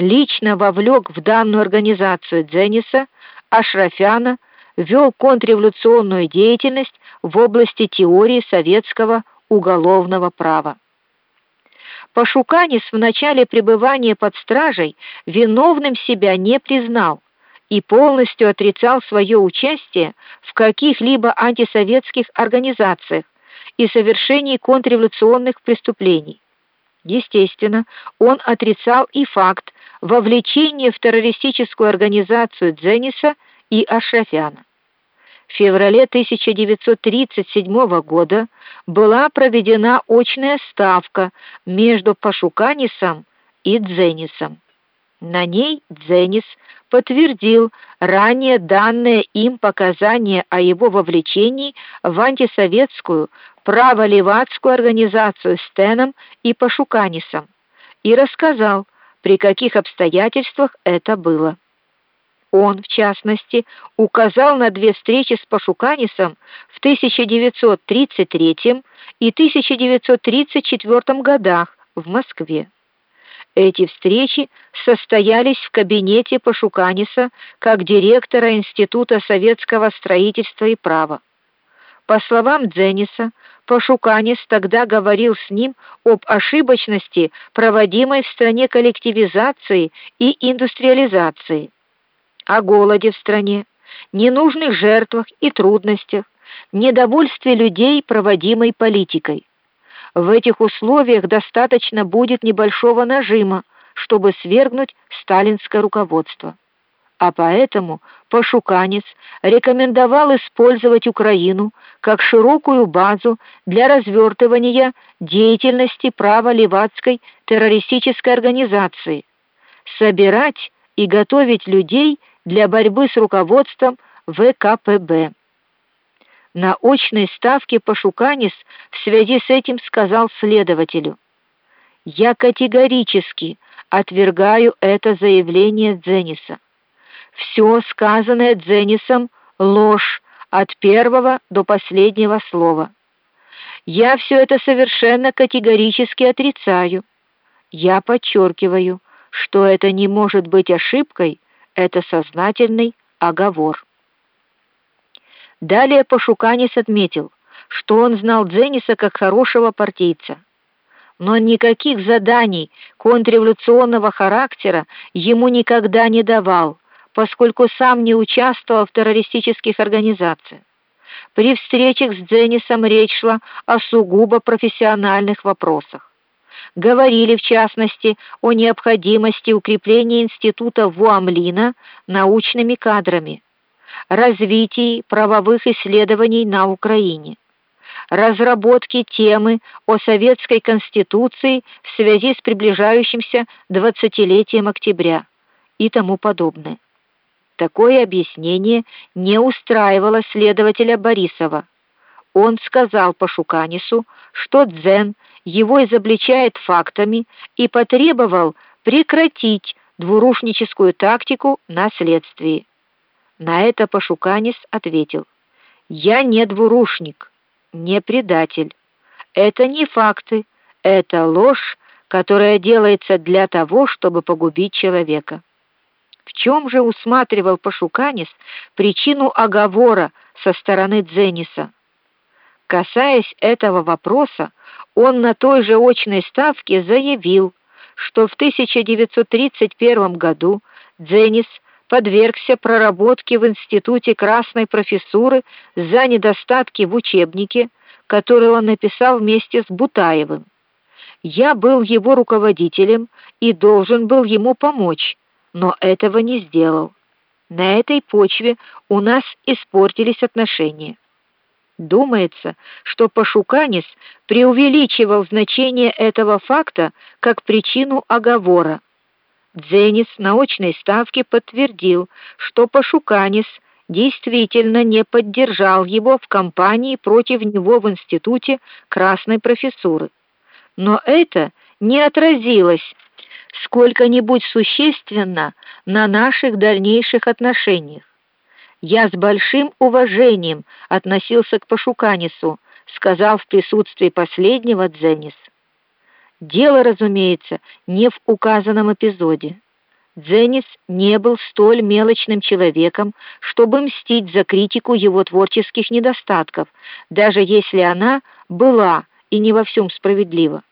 лично вовлек в данную организацию Дзениса, Ашрафяна, вел контрреволюционную деятельность в области теории советского уголовного права. Пашуканис в начале пребывания под стражей виновным себя не признал и полностью отрицал свое участие в каких-либо антисоветских организациях и совершении контрреволюционных преступлений. Естественно, он отрицал и факт вовлечения в террористическую организацию Дзениса и Ашрафяна. В феврале 1937 года была проведена очная ставка между Пашуканисом и Дзенисом. На ней Дзенис подтвердил ранее данные им показания о его вовлечении в антисоветскую право-левацкую организацию Стеном и Пашуканисом и рассказал, при каких обстоятельствах это было. Он, в частности, указал на две встречи с Пашуканисом в 1933 и 1934 годах в Москве. Эти встречи состоялись в кабинете Пашуканиса как директора Института советского строительства и права. По словам Дзениса, Пашуканис тогда говорил с ним об ошибочности проводимой в стране коллективизации и индустриализации о голоде в стране, ненужных жертвах и трудностях, недовольстве людей проводимой политикой. В этих условиях достаточно будет небольшого нажима, чтобы свергнуть сталинское руководство. А поэтому Пашуканец рекомендовал использовать Украину как широкую базу для развертывания деятельности право-левацкой террористической организации, собирать и готовить людей для борьбы с руководством ВКПБ. На очной ставке Пашуканис в связи с этим сказал следователю: "Я категорически отвергаю это заявление Дзениса. Все сказанное Дзенисом ложь от первого до последнего слова. Я все это совершенно категорически отрицаю. Я подчеркиваю, что это не может быть ошибкой это сознательный оговор. Далее Пашуканис отметил, что он знал Дзениса как хорошего партийца, но никаких заданий контрреволюционного характера ему никогда не давал, поскольку сам не участвовал в террористических организациях. При встречах с Дзенисом речь шла о сугубо профессиональных вопросах говорили в частности о необходимости укрепления института Вуамлина научными кадрами, развитии правовых исследований на Украине, разработке темы о советской конституции в связи с приближающимся двадцатилетием октября и тому подобное. Такое объяснение не устраивало следователя Борисова. Он сказал Пашуканису, что Дзен его изобличает фактами и потребовал прекратить двурушническую тактику на следствии. На это Пашуканис ответил: "Я не двурушник, не предатель. Это не факты, это ложь, которая делается для того, чтобы погубить человека". В чем же усматривал Пашуканис причину оговора со стороны Дзениса? Касаясь этого вопроса, он на той же очной ставке заявил, что в 1931 году Дзенис подвергся проработке в институте красной профессуры за недостатки в учебнике, который он написал вместе с Бутаевым. Я был его руководителем и должен был ему помочь, но этого не сделал. На этой почве у нас испортились отношения. Думается, что Пашуканис преувеличивал значение этого факта как причину оговора. Дзенис на очной ставке подтвердил, что Пашуканис действительно не поддержал его в кампании против него в институте красной профессуры. Но это не отразилось сколько-нибудь существенно на наших дальнейших отношениях. Я с большим уважением относился к Пашуканису, сказал в присутствии последнего Дзенис. Дело, разумеется, не в указанном эпизоде. Дзенис не был столь мелочным человеком, чтобы мстить за критику его творческих недостатков, даже если она была и не во всем справедлива.